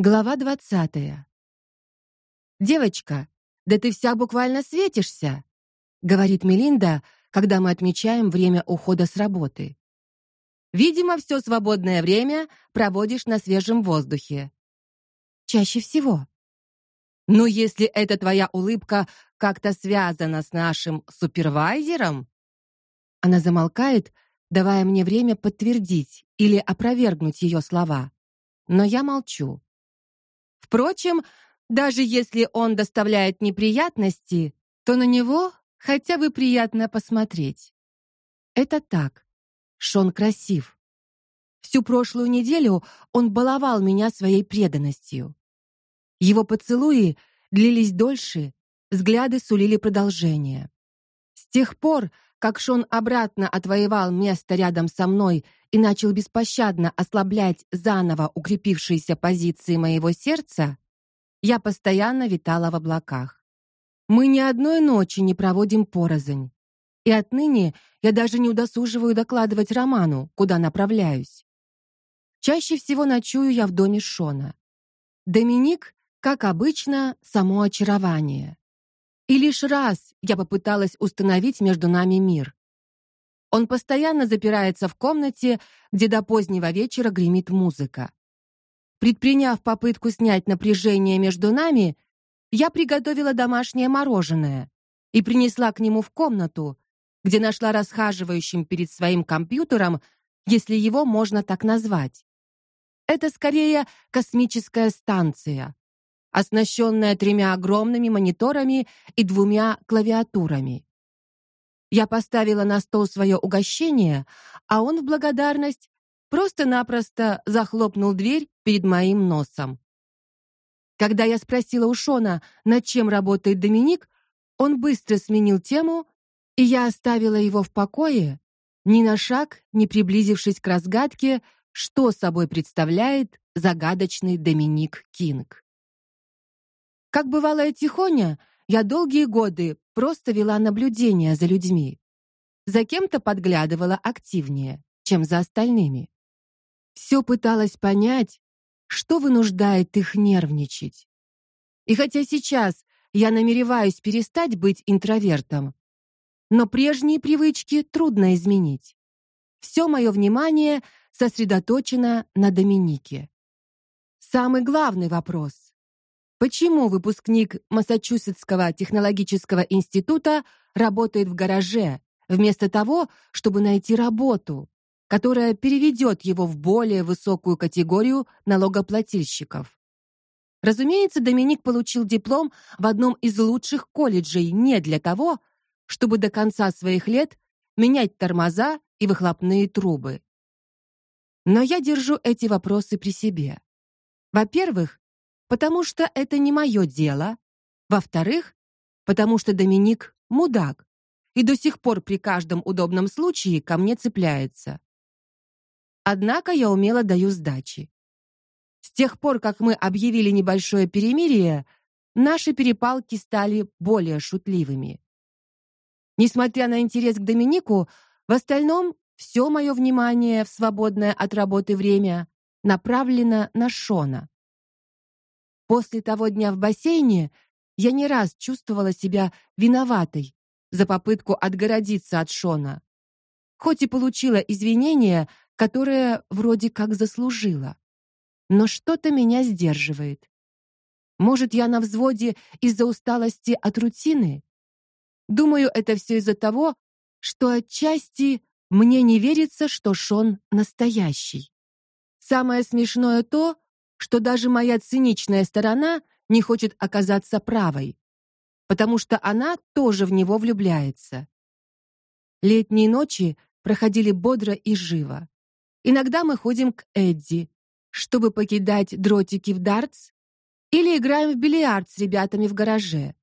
Глава двадцатая. Девочка, да ты вся буквально светишься, говорит Мелинда, когда мы отмечаем время ухода с работы. Видимо, все свободное время проводишь на свежем воздухе. Чаще всего. Ну, если эта твоя улыбка как-то связана с нашим супервайзером, она замолкает, давая мне время подтвердить или опровергнуть ее слова. Но я молчу. Впрочем, даже если он доставляет неприятности, то на него хотя бы приятно посмотреть. Это так. Шон красив. Всю прошлую неделю он баловал меня своей преданностью. Его поцелуи длились дольше, взгляды сулили продолжение. С тех пор, как Шон обратно отвоевал место рядом со мной и начал беспощадно ослаблять заново укрепившиеся позиции моего сердца, я постоянно витала в облаках. Мы ни одной ночи не проводим порознь. И отныне я даже не удосуживаю докладывать Роману, куда направляюсь. Чаще всего ночую я в доме Шона. Доминик, как обычно, само очарование. И лишь раз я попыталась установить между нами мир. Он постоянно запирается в комнате, где до позднего вечера гремит музыка. Предприняв попытку снять напряжение между нами, я приготовила домашнее мороженое и принесла к нему в комнату, где нашла расхаживающим перед своим компьютером, если его можно так назвать. Это скорее космическая станция, оснащенная тремя огромными мониторами и двумя клавиатурами. Я поставила на стол свое угощение, а он в благодарность просто-напросто захлопнул дверь перед моим носом. Когда я спросила у Шона, над чем работает Доминик, он быстро сменил тему, и я оставила его в покое, ни на шаг не приблизившись к разгадке, что собой представляет загадочный Доминик Кинг. Как бывалая тихоня, я долгие годы просто вела наблюдение за людьми. За кем-то подглядывала активнее, чем за остальными. Все пыталась понять, что вынуждает их нервничать. И хотя сейчас я намереваюсь перестать быть интровертом, но прежние привычки трудно изменить. Все мое внимание сосредоточено на Доминике. Самый главный вопрос: Почему выпускник Массачусетского технологического института работает в гараже, вместо того, чтобы найти работу, которая переведет его в более высокую категорию налогоплательщиков? Разумеется, Доминик получил диплом в одном из лучших колледжей не для того, чтобы до конца своих лет менять тормоза и выхлопные трубы. Но я держу эти вопросы при себе. Во-первых, потому что это не мое дело. Во-вторых, потому что Доминик мудак и до сих пор при каждом удобном случае ко мне цепляется. Однако я умело даю сдачи. С тех пор, как мы объявили небольшое перемирие, наши перепалки стали более шутливыми. Несмотря на интерес к Доминику, в остальном все мое внимание в свободное от работы время направлено на Шона. После того дня в бассейне я не раз чувствовала себя виноватой за попытку отгородиться от Шона. Хоть и получила извинения, которые вроде как заслужила. Но что-то меня сдерживает. Может, я на взводе из-за усталости от рутины? Думаю, это все из-за того, что отчасти мне не верится, что Шон настоящий. Самое смешное то, что даже моя циничная сторона не хочет оказаться правой, потому что она тоже в него влюбляется. Летние ночи проходили бодро и живо. Иногда мы ходим к Эдди, чтобы покидать дротики в дартс, или играем в бильярд с ребятами в гараже,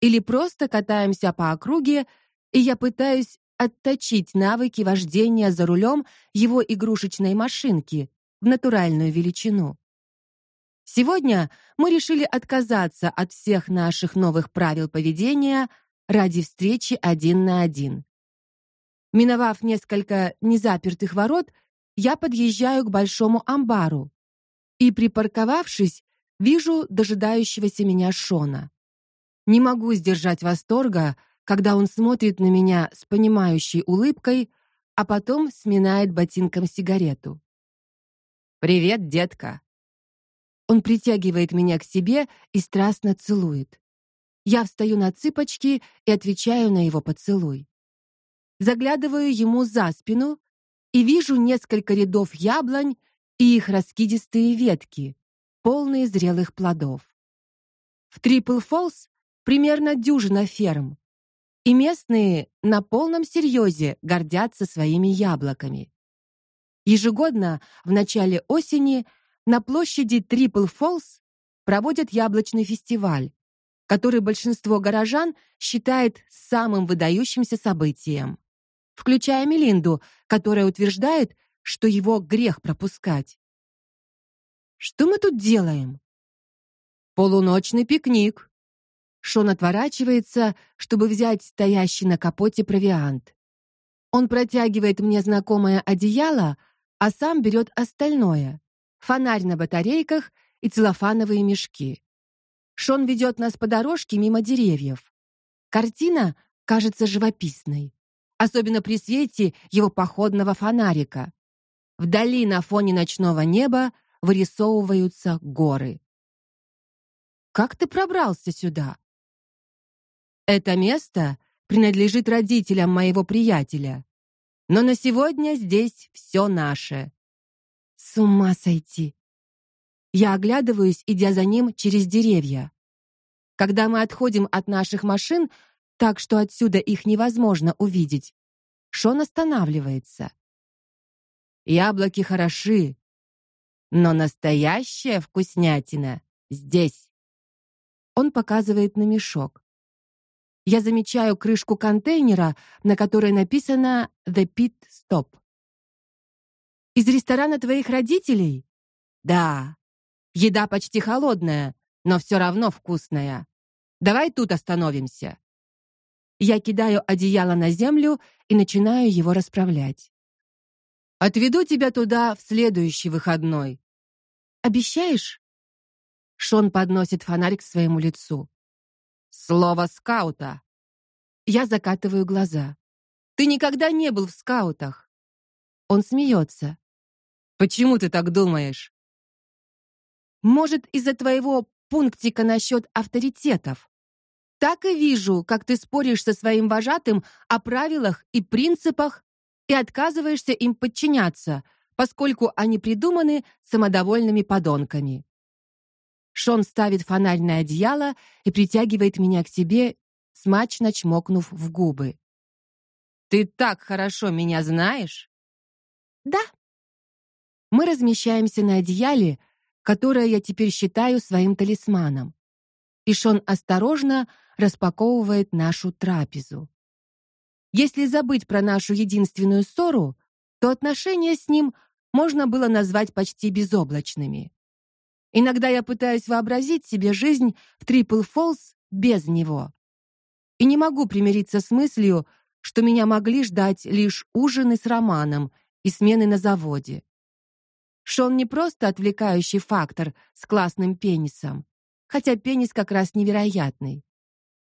или просто катаемся по округе, и я пытаюсь отточить навыки вождения за рулем его игрушечной машинки в натуральную величину. Сегодня мы решили отказаться от всех наших новых правил поведения ради встречи один на один. Миновав несколько незапертых ворот, я подъезжаю к большому амбару и, припарковавшись, вижу дожидающегося меня Шона. Не могу сдержать восторга, когда он смотрит на меня с понимающей улыбкой, а потом сминает ботинком сигарету. Привет, детка. Он притягивает меня к себе и страстно целует. Я встаю на цыпочки и отвечаю на его поцелуй. Заглядываю ему за спину и вижу несколько рядов яблонь и их раскидистые ветки, полные зрелых плодов. В Трипл Фолс примерно дюжина ферм, и местные на полном серьезе гордятся своими яблоками. Ежегодно в начале осени на площади Трипл Фолс проводят яблочный фестиваль, который большинство горожан считает самым выдающимся событием, включая Мелинду, которая утверждает, что его грех пропускать. Что мы тут делаем? Полуночный пикник. Шон отворачивается, чтобы взять стоящий на капоте провиант. Он протягивает мне знакомое одеяло, а сам берет остальное: фонарь на батарейках и целлофановые мешки. Шон ведет нас по дорожке мимо деревьев. Картина кажется живописной, особенно при свете его походного фонарика. Вдали на фоне ночного неба вырисовываются горы. Как ты пробрался сюда? Это место принадлежит родителям моего приятеля. Но на сегодня здесь все наше. С ума сойти. Я оглядываюсь, идя за ним через деревья. Когда мы отходим от наших машин, так что отсюда их невозможно увидеть, Шон останавливается. Яблоки хороши, но настоящая вкуснятина здесь. Он показывает на мешок. Я замечаю крышку контейнера, на которой написано The Pit Stop. Из ресторана твоих родителей? Да. Еда почти холодная, но все равно вкусная. Давай тут остановимся. Я кидаю одеяло на землю и начинаю его расправлять. Отведу тебя туда в следующий выходной. Обещаешь? Шон подносит фонарь к своему лицу. Слово скаута. Я закатываю глаза. Ты никогда не был в скаутах. Он смеется. Почему ты так думаешь? Может, из-за твоего пунктика насчет авторитетов? Так и вижу, как ты споришь со своим вожатым о правилах и принципах и отказываешься им подчиняться, поскольку они придуманы самодовольными подонками. Шон ставит фонарь на одеяло и притягивает меня к себе, смачно чмокнув в губы. Ты так хорошо меня знаешь? Да. Мы размещаемся на одеяле, которое я теперь считаю своим талисманом. И Шон осторожно распаковывает нашу трапезу. Если забыть про нашу единственную ссору, то отношения с ним можно было назвать почти безоблачными. Иногда я пытаюсь вообразить себе жизнь в Трипл Фолс без него. И не могу примириться с мыслью, что меня могли ждать лишь ужины с Романом и смены на заводе. Шон не просто отвлекающий фактор с классным пенисом, хотя пенис как раз невероятный.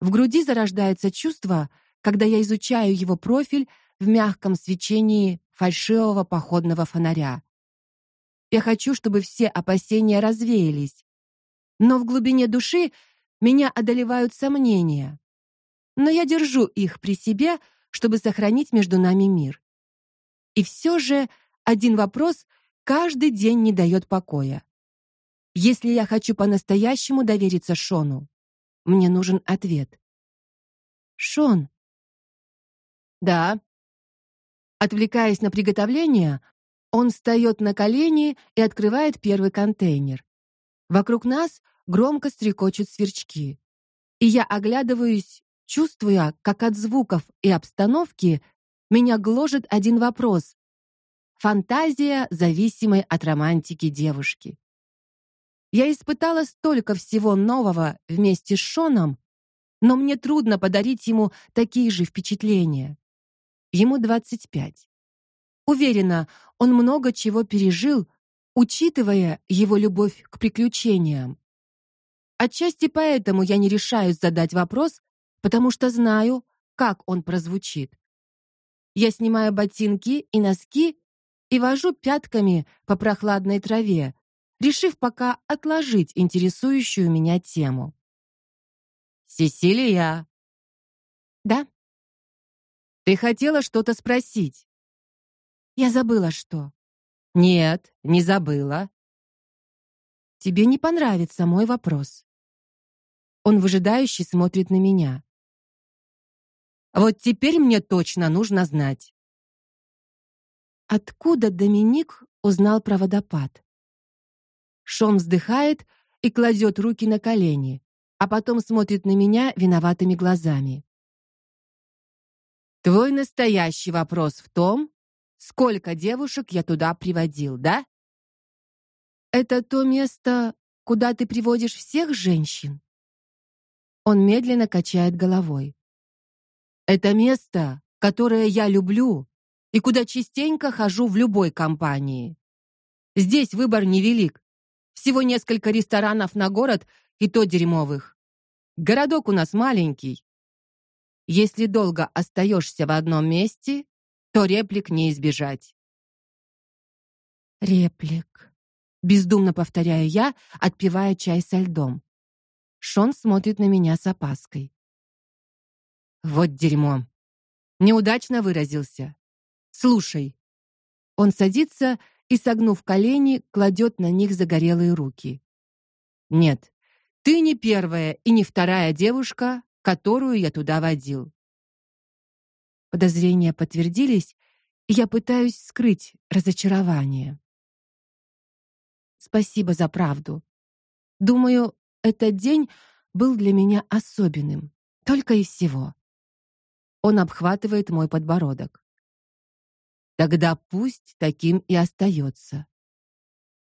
В груди зарождается чувство, когда я изучаю его профиль в мягком свечении фальшивого походного фонаря. Я хочу, чтобы все опасения развеялись. Но в глубине души меня одолевают сомнения. Но я держу их при себе, чтобы сохранить между нами мир. И все же один вопрос каждый день не дает покоя. Если я хочу по-настоящему довериться Шону, мне нужен ответ. Шон. Да. Отвлекаясь на приготовление, он встает на колени и открывает первый контейнер. Вокруг нас громко стрекочут сверчки. И я оглядываюсь, чувствуя, как от звуков и обстановки меня гложет один вопрос. Фантазия, зависимой от романтики девушки. Я испытала столько всего нового вместе с Шоном, но мне трудно подарить ему такие же впечатления. Ему 25. Уверена, он много чего пережил, учитывая его любовь к приключениям. Отчасти поэтому я не решаюсь задать вопрос, потому что знаю, как он прозвучит. Я снимаю ботинки и носки и вожу пятками по прохладной траве, решив пока отложить интересующую меня тему. Сесилия. Да. Ты хотела что-то спросить? Я забыла что. Нет, не забыла. Тебе не понравится мой вопрос. Он выжидающе смотрит на меня. Вот теперь мне точно нужно знать. Откуда Доминик узнал про водопад? Шон вздыхает и кладет руки на колени, а потом смотрит на меня виноватыми глазами. Твой настоящий вопрос в том, сколько девушек я туда приводил, да? Это то место, куда ты приводишь всех женщин? Он медленно качает головой. Это место, которое я люблю и куда частенько хожу в любой компании. Здесь выбор невелик. Всего несколько ресторанов на город и то дерьмовых. Городок у нас маленький. Если долго остаешься в одном месте, то реплик не избежать. Реплик. Бездумно повторяю я, отпивая чай со льдом. Шон смотрит на меня с опаской. Вот дерьмо. Неудачно выразился. Слушай. Он садится и, согнув колени, кладет на них загорелые руки. Нет. Ты не первая и не вторая девушка, которую я туда водил. Подозрения подтвердились, и я пытаюсь скрыть разочарование. Спасибо за правду. Думаю, этот день был для меня особенным, только и всего. Он обхватывает мой подбородок. Тогда пусть таким и остается.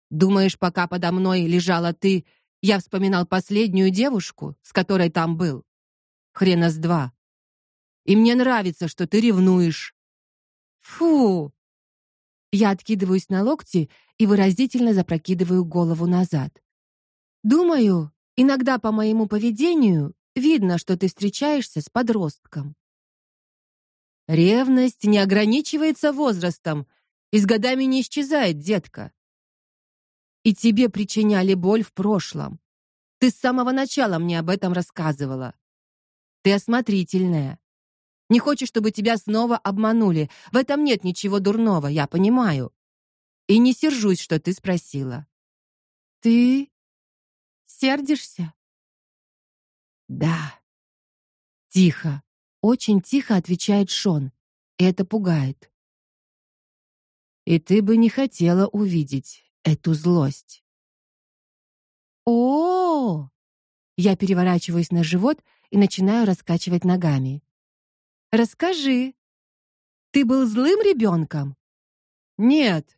Думаешь, пока подо мной лежала ты, я вспоминал последнюю девушку, с которой там был? Хрена с два. И мне нравится, что ты ревнуешь. Фу. Я откидываюсь на локти и выразительно запрокидываю голову назад. Думаю, Иногда по моему поведению видно, что ты встречаешься с подростком. Ревность не ограничивается возрастом и с годами не исчезает, детка. И тебе причиняли боль в прошлом. Ты с самого начала мне об этом рассказывала. Ты осмотрительная. Не хочешь, чтобы тебя снова обманули. В этом нет ничего дурного, я понимаю. И не сержусь, что ты спросила. Ты Сердишься? Да. Тихо, очень тихо отвечает Шон. И это пугает. И ты бы не хотела увидеть эту злость. О! -о, -о! Я переворачиваюсь на живот и начинаю раскачивать ногами. Расскажи. Ты был злым ребенком? Нет.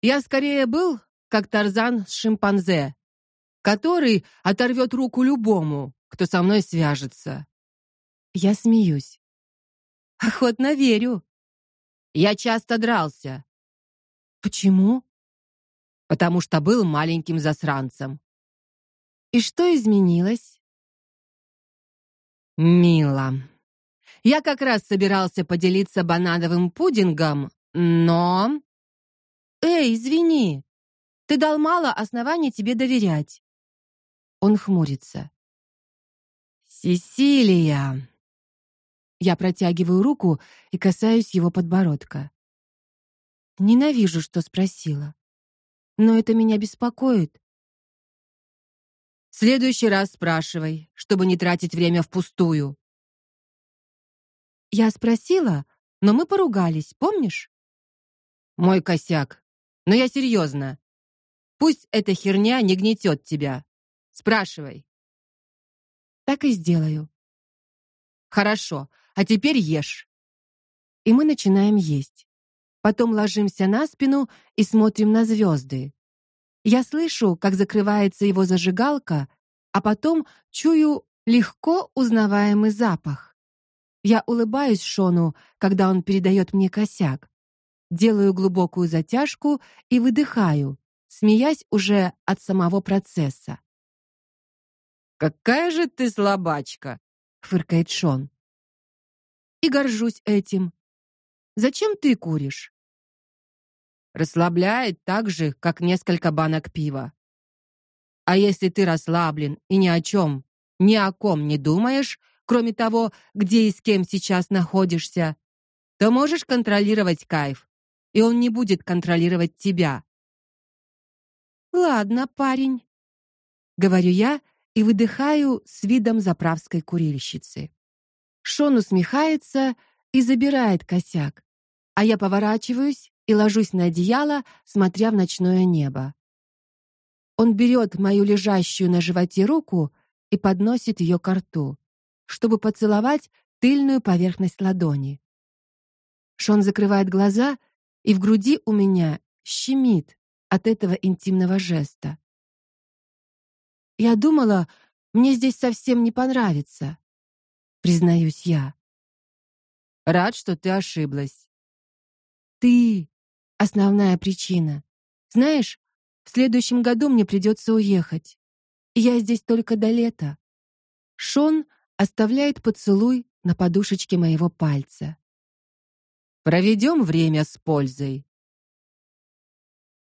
Я скорее был как Тарзан с шимпанзе который оторвет руку любому, кто со мной свяжется. Я смеюсь. Охотно верю. Я часто дрался. Почему? Потому что был маленьким засранцем. И что изменилось? Мила. Я как раз собирался поделиться банановым пудингом, но Эй, извини. Ты дал мало оснований тебе доверять. Он хмурится. Сесилия. Я протягиваю руку и касаюсь его подбородка. Ненавижу, что спросила. Но это меня беспокоит. В следующий раз спрашивай, чтобы не тратить время впустую. Я спросила, но мы поругались, помнишь? Мой косяк. Но я серьезно. Пусть эта херня не гнетет тебя. Спрашивай. Так и сделаю. Хорошо. А теперь ешь. И мы начинаем есть. Потом ложимся на спину и смотрим на звезды. Я слышу, как закрывается его зажигалка, а потом чую легко узнаваемый запах. Я улыбаюсь Шону, когда он передает мне косяк. Делаю глубокую затяжку и выдыхаю, смеясь уже от самого процесса. Какая же ты слабачка, фыркает Шон. И горжусь этим. Зачем ты куришь? Расслабляет так же, как несколько банок пива. А если ты расслаблен и ни о чем, ни о ком не думаешь, кроме того, где и с кем сейчас находишься, то можешь контролировать кайф, и он не будет контролировать тебя. Ладно, парень, говорю я и выдыхаю с видом заправской курильщицы. Шон усмехается и забирает косяк, а я поворачиваюсь и ложусь на одеяло, смотря в ночное небо. Он берет мою лежащую на животе руку и подносит ее к рту, чтобы поцеловать тыльную поверхность ладони. Шон закрывает глаза, и в груди у меня щемит от этого интимного жеста. Я думала, мне здесь совсем не понравится, признаюсь я. Рад, что ты ошиблась. Ты основная причина. Знаешь, в следующем году мне придется уехать. Я здесь только до лета. Шон оставляет поцелуй на подушечке моего пальца. Проведем время с пользой.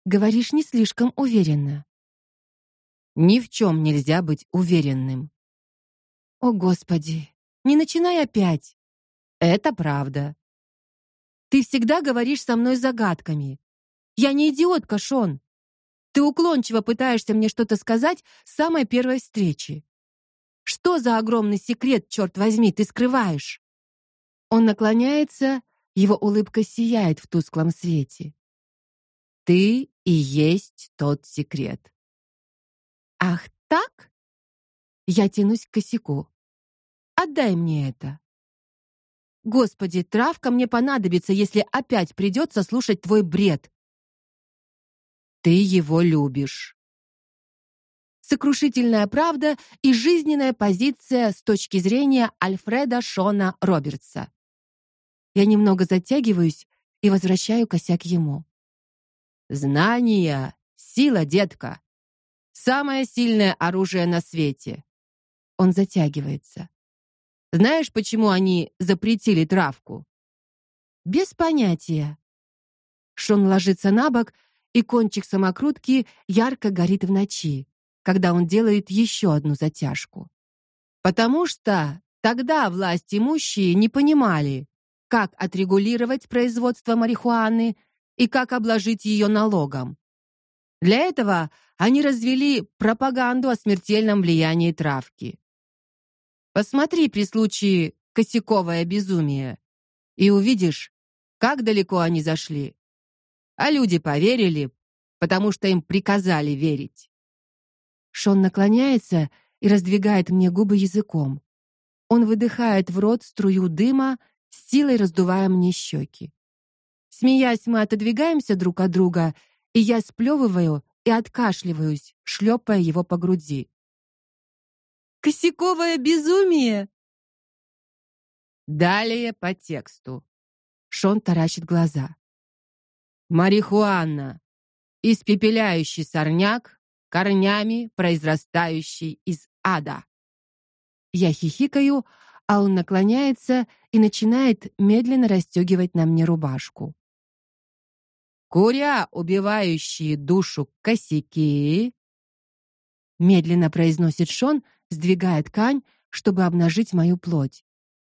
Говоришь не слишком уверенно. Ни в чем нельзя быть уверенным. О, господи, не начинай опять. Это правда. Ты всегда говоришь со мной загадками. Я не идиотка, Шон. Ты уклончиво пытаешься мне что-то сказать с самой первой встречи. Что за огромный секрет, черт возьми, ты скрываешь? Он наклоняется, его улыбка сияет в тусклом свете. Ты и есть тот секрет. Ах, так? Я тянусь к косяку. Отдай мне это. Господи, травка мне понадобится, если опять придется слушать твой бред. Ты его любишь. Сокрушительная правда и жизненная позиция с точки зрения Альфреда Шона Робертса. Я немного затягиваюсь и возвращаю косяк ему. Знания сила, детка. Самое сильное оружие на свете. Он затягивается. Знаешь, почему они запретили травку? Без понятия. Шон ложится на бок, и кончик самокрутки ярко горит в ночи, когда он делает еще одну затяжку. Потому что тогда власть имущие не понимали, как отрегулировать производство марихуаны и как обложить ее налогом. Для этого они развели пропаганду о смертельном влиянии травки. Посмотри при случае косяковое безумие и увидишь, как далеко они зашли. А люди поверили, потому что им приказали верить. Шон наклоняется и раздвигает мне губы языком. Он выдыхает в рот струю дыма, с силой раздувая мне щеки. Смеясь, мы отодвигаемся друг от друга, и я сплевываю и откашливаюсь, шлепая его по груди. Косяковое безумие. Далее по тексту. Шон таращит глаза. Марихуана. Испепеляющий сорняк, корнями произрастающий из ада. Я хихикаю, а он наклоняется и начинает медленно расстегивать на мне рубашку. Куря, убивающие душу косяки, медленно произносит Шон, сдвигая ткань, чтобы обнажить мою плоть,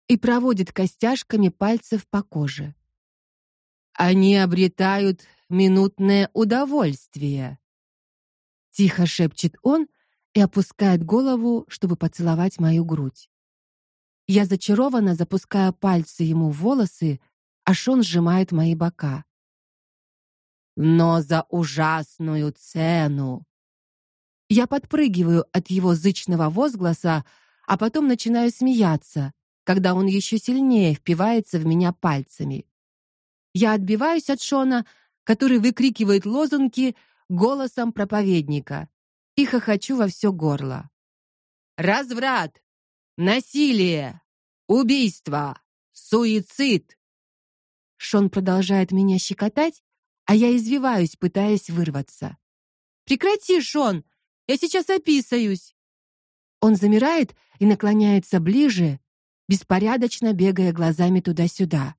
и проводит костяшками пальцев по коже. Они обретают минутное удовольствие. Тихо шепчет он и опускает голову, чтобы поцеловать мою грудь. Я зачарованно запускаю пальцы ему в волосы, а Шон сжимает мои бока но за ужасную цену. Я подпрыгиваю от его зычного возгласа, а потом начинаю смеяться, когда он еще сильнее впивается в меня пальцами. Я отбиваюсь от Шона, который выкрикивает лозунги голосом проповедника, и хохочу во все горло. Разврат, насилие, убийство, суицид. Шон продолжает меня щекотать, а я извиваюсь, пытаясь вырваться. Прекрати, Шон, я сейчас описаюсь. Он замирает и наклоняется ближе, беспорядочно бегая глазами туда-сюда.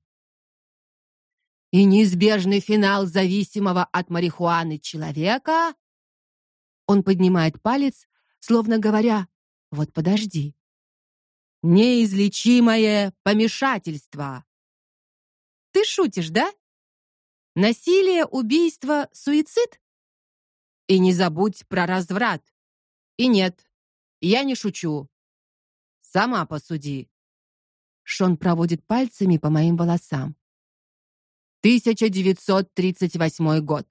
И неизбежный финал зависимого от марихуаны человека. Он поднимает палец, словно говоря: "Вот подожди. Неизлечимое помешательство". Ты шутишь, да? Насилие, убийство, суицид? И не забудь про разврат. И нет, я не шучу. Сама посуди. Шон проводит пальцами по моим волосам. 1938 год.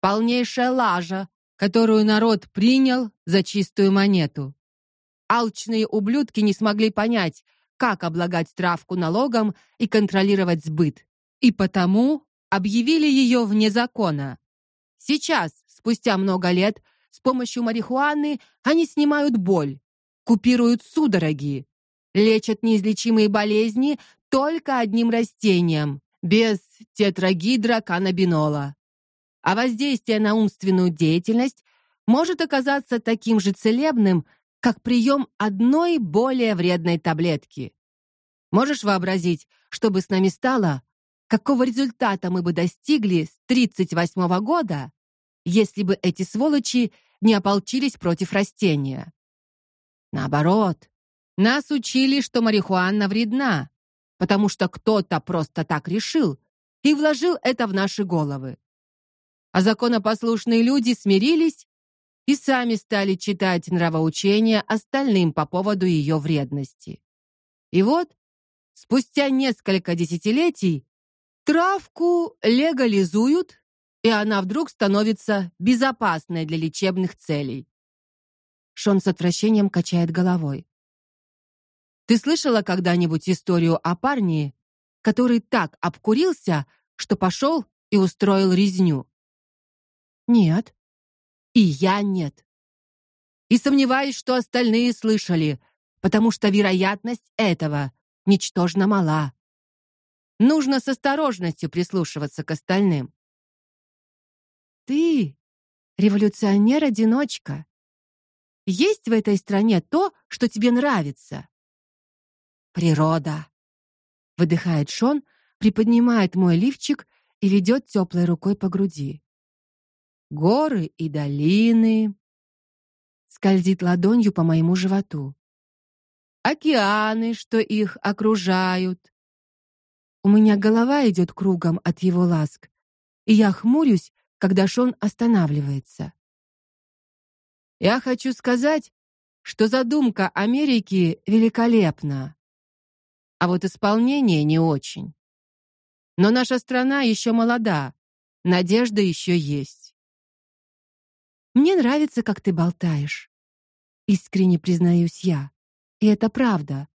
Полнейшая лажа, которую народ принял за чистую монету. Алчные ублюдки не смогли понять, как облагать травку налогом и контролировать сбыт. И потому объявили ее вне закона. Сейчас, спустя много лет, с помощью марихуаны они снимают боль, купируют судороги, лечат неизлечимые болезни только одним растением, без тетрагидроканнабинола. А воздействие на умственную деятельность может оказаться таким же целебным, как прием одной более вредной таблетки. Можешь вообразить, что бы с нами стало, какого результата мы бы достигли с 38 года, если бы эти сволочи не ополчились против растения? Наоборот, нас учили, что марихуана вредна, потому что кто-то просто так решил и вложил это в наши головы. А законопослушные люди смирились и сами стали читать нравоучения остальным по поводу ее вредности. И вот, спустя несколько десятилетий травку легализуют, и она вдруг становится безопасной для лечебных целей. Шон с отвращением качает головой. Ты слышала когда-нибудь историю о парне, который так обкурился, что пошел и устроил резню? Нет. И я нет. И сомневаюсь, что остальные слышали, потому что вероятность этого ничтожно мала. Нужно с осторожностью прислушиваться к остальным. Ты революционер-одиночка. Есть в этой стране то, что тебе нравится. Природа. Выдыхает Шон, приподнимает мой лифчик и ведет теплой рукой по груди горы и долины. Скользит ладонью по моему животу. Океаны, что их окружают. У меня голова идет кругом от его ласк, и я хмурюсь, когда Шон останавливается. Я хочу сказать, что задумка Америки великолепна. А вот исполнение не очень. Но наша страна еще молода, надежда еще есть. Мне нравится, как ты болтаешь. Искренне признаюсь я. И это правда.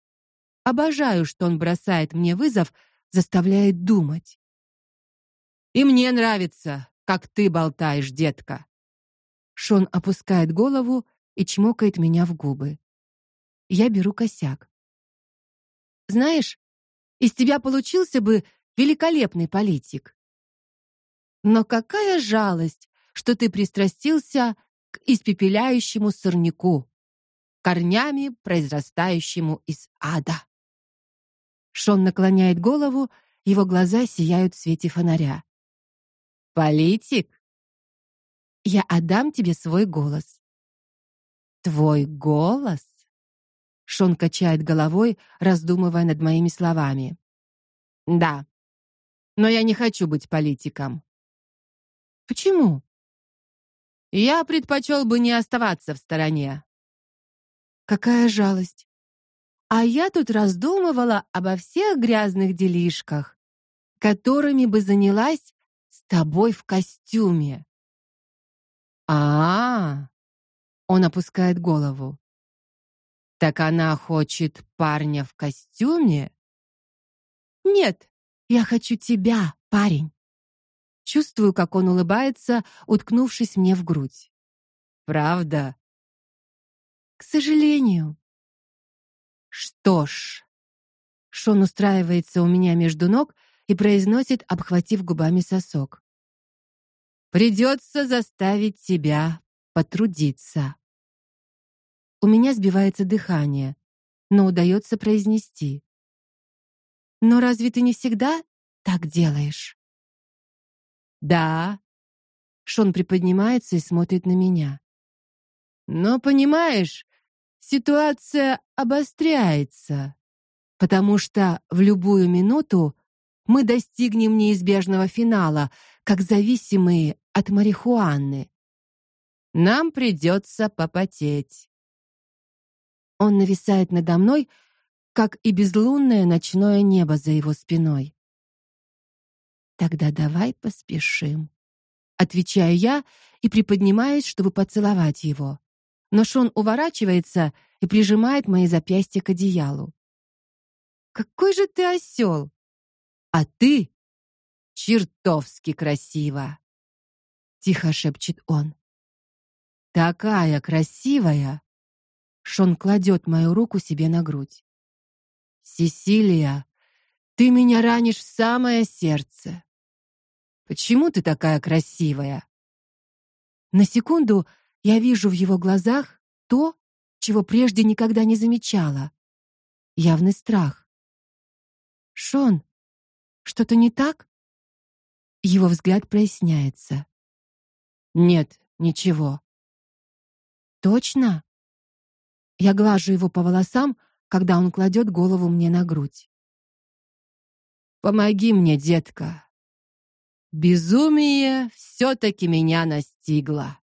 Обожаю, что он бросает мне вызов, заставляет думать. И мне нравится, как ты болтаешь, детка. Шон опускает голову и чмокает меня в губы. Я беру косяк. Знаешь, из тебя получился бы великолепный политик. Но какая жалость, что ты пристрастился к испепеляющему сорняку, корнями произрастающему из ада. Шон наклоняет голову, его глаза сияют в свете фонаря. Политик, я отдам тебе свой голос. Твой голос? Шон качает головой, раздумывая над моими словами. Да. Но я не хочу быть политиком. Почему? Я предпочел бы не оставаться в стороне. Какая жалость. А я тут раздумывала обо всех грязных делишках, которыми бы занялась с тобой в костюме. А, -а, -а он опускает голову. Так она хочет парня в костюме? Нет, я хочу тебя, парень. Чувствую, как он улыбается, уткнувшись мне в грудь. Правда? К сожалению. Что ж. Шон устраивается у меня между ног и произносит, обхватив губами сосок. Придется заставить тебя потрудиться. У меня сбивается дыхание, но удается произнести: "Но разве ты не всегда так делаешь?" "Да." Шон приподнимается и смотрит на меня. "Но понимаешь, ситуация обостряется, потому что в любую минуту мы достигнем неизбежного финала, как зависимые от марихуаны. Нам придется попотеть. Он нависает надо мной, как и безлунное ночное небо за его спиной. Тогда давай поспешим, отвечаю я и приподнимаюсь, чтобы поцеловать его. Но Шон уворачивается и прижимает мои запястья к одеялу. Какой же ты осел! А ты чертовски красива, тихо шепчет он. Такая красивая. Шон кладет мою руку себе на грудь. Сесилия, ты меня ранишь в самое сердце. Почему ты такая красивая? На секунду я вижу в его глазах то, чего прежде никогда не замечала. Явный страх. Шон, что-то не так? Его взгляд проясняется. Нет, ничего. Точно? Я глажу его по волосам, когда он кладет голову мне на грудь. Помоги мне, детка. Безумие все таки меня настигло.